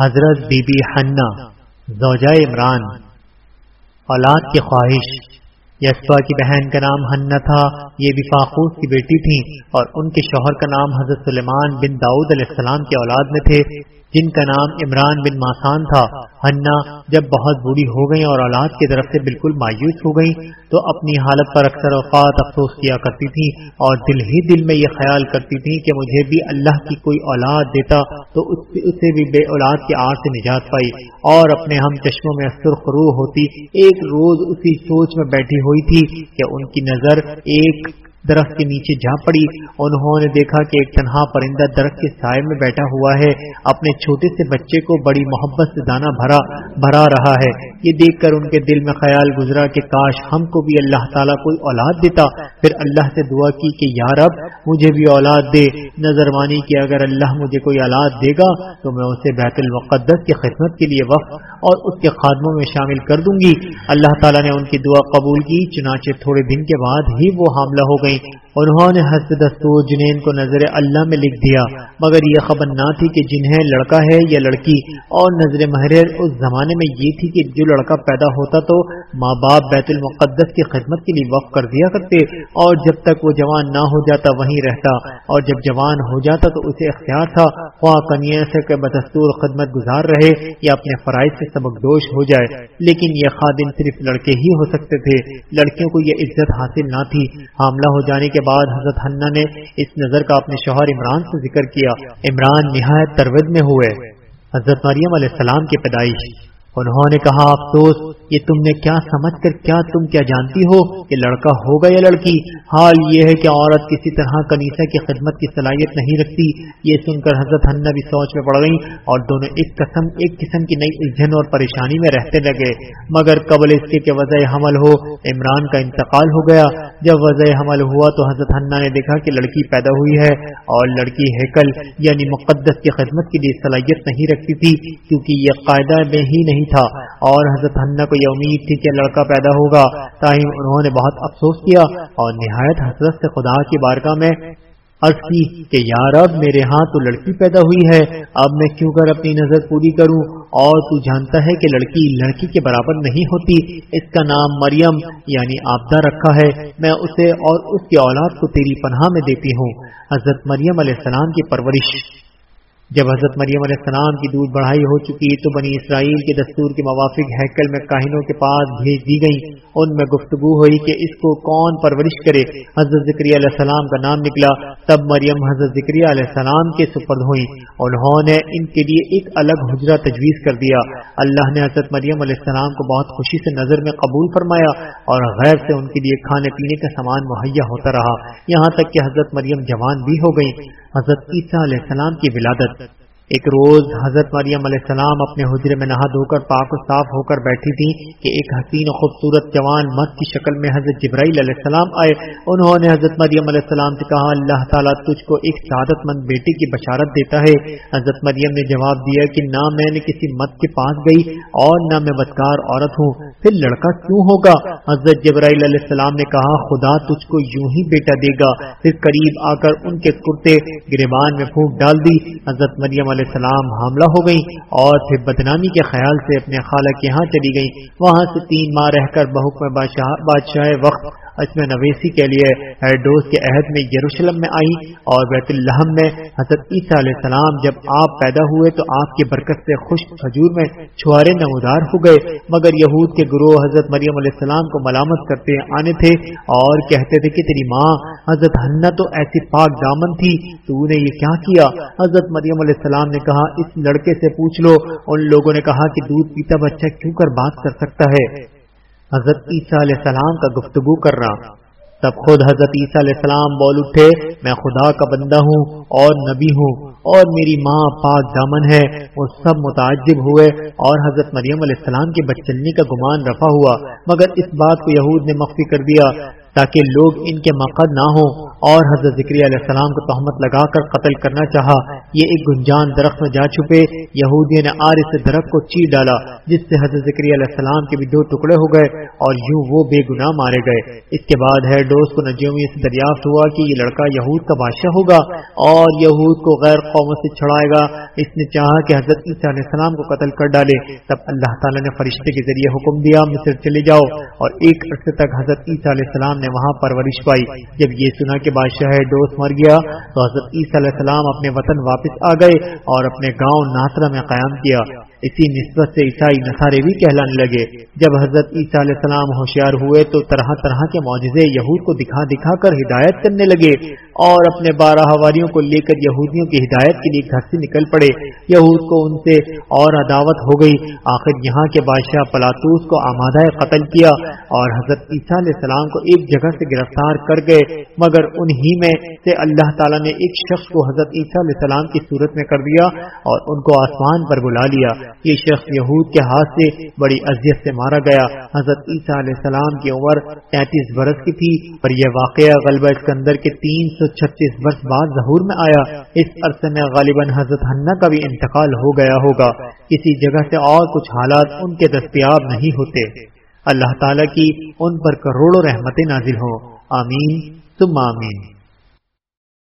حضرت be be حنا زوجہ عمران اولاد کی خواہش یسوا کی بہن کا نام ہننا تھا، یہ بھی فاخوس کی بیٹی تھی اور ان کے شوہر کا نام حضرت سلیمان بن داؤد علیہ السلام کی اولاد میں تھے، جن کا نام عمران بن ماسان تھا۔ ہننا جب بہت بوڑھی ہو گئی اور اولاد کی طرف سے بالکل مایوس ہو گئی تو اپنی حالت پر اکثر اوقات افسوس کیا کرتی تھی اور دل ہی دل میں یہ خیال کرتی تھی کہ مجھے بھی اللہ کی کوئی اولاد دیتا، تو اسے بھی بے اولاد کی آڑ سے نجات پائی۔ اور اپنے ہم چشموں میں سرخ روح ہوتی، ایک روز اسی سوچ میں بیٹھی ہوئی تھی کہ ان کی نظر ایک درخت کے نیچے جا پڑی، انہوں نے دیکھا کہ ایک تنہا پرندہ درخت کے سائے میں بیٹھا ہوا ہے۔ اپنے چھوٹے سے بچے کو بڑی محبت سے دانا بھرا بھرا رہا ہے۔ یہ دیکھ کر ان کے دل میں خیال گزرا کہ کاش ہم کو بھی اللہ تعالیٰ کوئی اولاد دیتا۔ پھر اللہ سے دعا کی کہ یار اب مجھے بھی اولاد دے۔ نظر مانی کہ اگر اللہ مجھے کوئی اولاد دے گا، تو میں اسے بیت المقدس کی خدمت کے لیے وقت اور اس کے خادموں میں شامل کر دوں گی۔ اللہ تعالیٰ نے ان کی دعا قبول کی، چنانچہ تھوڑے دن کے بعد ہی وہ حاملہ ہو گئی faith انہوں نے حسب دستور جنین کو نظر اللہ میں لکھ دیا، مگر یہ خبر نہ تھی کہ جنہیں لڑکا ہے یا لڑکی۔ اور نظر محرر اس زمانے میں یہ تھی کہ جو لڑکا پیدا ہوتا تو ماں باپ بیت المقدس کی خدمت کے لیے وقف کر دیا کرتے، اور جب تک وہ جوان نہ ہو جاتا وہیں رہتا۔ اور جب جوان ہو جاتا تو اسے اختیار تھا خواہ کنیا سے کہ بدستور خدمت گزار رہے یا اپنے فرائض سے سبق دوش ہو جائے۔ لیکن یہ خادم صرف لڑکے ہی ہو سکتے تھے۔ لڑکیوں کو یہ عزت حاصل نہ تھی۔ حاملہ ہو جانے کے بعد حضرت حنا نے اس نظر کا اپنے شوہر عمران سے ذکر کیا۔ عمران نہایت ترود میں ہوئے۔ حضرت مریم علیہ السلام کی پیدائش۔ انہوں نے کہا، افسوس یہ تم نے کیا سمجھ کر کیا تم کیا جانتی ہو کہ لڑکا ہوگا یا لڑکی؟ حال یہ ہے کہ عورت کسی طرح کنیسا کی خدمت کی صلاحیت نہیں رکھتی۔ یہ سن کر حضرت ہننا بھی سوچ میں پڑ گئی اور دونوں ایک قسم ایک قسم کی نئی الجھن اور پریشانی میں رہتے لگے۔ مگر قبل اس کے کہ وضع حمل ہو، عمران کا انتقال ہو گیا۔ جب وضع حمل ہوا تو حضرت ہننا نے دیکھا کہ لڑکی پیدا ہوئی ہے اور لڑکی ہیکل یعنی مقدس کی خدمت کے لیے صلاحیت نہیں رکھتی تھی، کیونکہ یہ قاعدہ میں ہی نہیں تھا۔ اور حضرت ہننا کو یہ امید تھی کہ لڑکا پیدا ہوگا۔ تاہم انہوں نے بہت افسوس کیا اور نہایت حضرت سے خدا کی بارگاہ میں عرض کی کہ یار اب میرے ہاں تو لڑکی پیدا ہوئی ہے۔ اب میں کیوں کر اپنی نظر پوری کروں؟ اور تو جانتا ہے کہ لڑکی لڑکی کے برابر نہیں ہوتی۔ اس کا نام مریم یعنی آبدہ رکھا ہے۔ میں اسے اور اس کی اولاد کو تیری پناہ میں دیتی ہوں۔ حضرت مریم علیہ السلام کی پرورش۔ جب حضرت مریم علیہ السلام کی دودھ بڑھائی ہو چکی تو بنی اسرائیل کے دستور کے موافق ہیکل میں کاہنوں کے پاس بھیج دی گئی ان میں گفتگو ہوئی کہ اس کو کون پرورش کرے۔ حضرت ذکری علیہ السلام کا نام نکلا۔ تب مریم حضرت ذکری علیہ السلام کے سپرد ہوئی انہوں نے ان کے لیے ایک الگ حجرہ تجویز کر دیا۔ اللہ نے حضرت مریم علیہ السلام کو بہت خوشی سے نظر میں قبول فرمایا اور غیر سے ان کے لیے کھانے پینے کا سامان مہیا ہوتا رہا۔ یہاں تک کہ حضرت مریم جوان بھی ہو گئی حضرت عیسیٰ علیہ السلام کی ولادت۔ ایک روز حضرت مریم علیہ السلام اپنے حجرے میں نہا دھو کر پاک و صاف ہو کر بیٹھی تھی کہ ایک حسین و خوبصورت جوان مت کی شکل میں حضرت جبرائیل علیہ السلام آئے۔ انہوں نے حضرت مریم علیہ السلام سے کہا، اللہ تعالیٰ تجھ کو ایک سعادت مند بیٹی کی بشارت دیتا ہے۔ حضرت مریم نے جواب دیا کہ، نہ میں نے کسی مت کے پاس گئی اور نہ میں بدکار عورت ہوں۔ پھر لڑکا کیوں ہوگا؟ حضرت جبرائیل علیہ السلام نے کہا، خدا تجھ کو یوں ہی بیٹا دے گا۔ پھر قریب آ کر ان کے کرتے گریبان میں پھونک ڈال دی۔ حضرت مریم علیہ السلام حاملہ ہو گئی اور پھر بدنامی کے خیال سے اپنے خالہ کے یہاں چلی گئی وہاں سے تین ماہ رہ کر بحکم بادشاہ بادشاہ وقت اس میں نویسی کے لیے ایڈوس کے عہد میں یروشلم میں آئی اور بیت الحم میں حضرت عیسیٰ علیہ السلام جب آپ پیدا ہوئے تو آپ کی برکت سے خوش کھجور میں چھوارے نمودار ہو گئے۔ مگر یہود کے گروہ حضرت مریم علیہ السلام کو ملامت کرتے آنے تھے اور کہتے تھے کہ تیری ماں حضرت ہننا تو ایسی پاک دامن تھی، تو نے یہ کیا کیا؟ حضرت مریم علیہ السلام نے کہا، اس لڑکے سے پوچھ لو۔ ان لوگوں نے کہا کہ دودھ پیتا بچہ کیوں کر بات کر سکتا ہے؟ حضرت عیسیٰ علیہ السلام کا گفتگو کرنا۔ تب خود حضرت عیسیٰ علیہ السلام بول اٹھے، میں خدا کا بندہ ہوں اور نبی ہوں اور میری ماں پاک دامن ہے، وہ سب متعجب ہوئے اور حضرت مریم علیہ السلام کے بچلنے کا گمان رفع ہوا۔ مگر اس بات کو یہود نے مخفی کر دیا تاکہ لوگ ان کے مقد نہ ہوں۔ اور حضرت ذکری علیہ السلام کو تہمت لگا کر قتل کرنا چاہا۔ یہ ایک گنجان درخت میں جا چھپے۔ یہودی نے آر اس درخت کو چیر ڈالا، جس سے حضرت ذکری علیہ السلام کے بھی دو ٹکڑے ہو گئے اور یوں وہ بے گناہ مارے گئے۔ اس کے بعد ہے ڈوس کو نجومی سے دریافت ہوا کہ یہ لڑکا یہود کا بادشاہ ہوگا اور یہود کو غیر قوموں سے چھڑائے گا۔ اس نے چاہا کہ حضرت عیسیٰ علیہ السلام کو قتل کر ڈالے۔ تب اللہ تعالیٰ نے فرشتے کے ذریعے حکم دیا، مصر چلے جاؤ۔ اور ایک عرصے تک حضرت عیسیٰ علیہ السلام نے وہاں پرورش پائی۔ جب یہ سنا کہ بادشاہ ڈوس مر گیا تو حضرت عیسیٰ علیہ السلام اپنے وطن واپس آ گئے اور اپنے گاؤں ناصرہ میں قیام کیا۔ اسی نسبت سے عیسائی نصارے بھی کہلانے لگے۔ جب حضرت عیسیٰ علیہ السلام ہوشیار ہوئے تو طرح طرح کے معجزے یہود کو دکھا دکھا کر ہدایت کرنے لگے۔ اور اپنے بارہ ہواریوں کو لے کر یہودیوں کی ہدایت کے لیے گھر سے نکل پڑے۔ یہود کو ان سے اور عداوت ہو گئی۔ آخر یہاں کے بادشاہ پلاتوس کو آمادہ قتل کیا اور حضرت عیسیٰ علیہ السلام کو ایک جگہ سے گرفتار کر گئے۔ مگر انہی میں سے اللہ تعالیٰ نے ایک شخص کو حضرت عیسیٰ علیہ السلام کی صورت میں کر دیا اور ان کو آسمان پر بلا لیا۔ یہ شخص یہود کے ہاتھ سے بڑی اذیت سے مارا گیا۔ حضرت عیسیٰ علیہ السلام کی عمر تینتیس برس کی تھی اور یہ واقعہ غلبہ اسکندر کے تین سو چھتیس برس بعد ظہور میں آیا، اس عرصے میں غالباً حضرت ہنہ کا بھی انتقال ہو گیا ہوگا۔ کسی جگہ سے اور کچھ حالات ان کے دستیاب نہیں ہوتے۔ اللہ تعالیٰ کی ان پر کروڑوں رحمتیں نازل ہوں۔ آمین۔ ثم آمین۔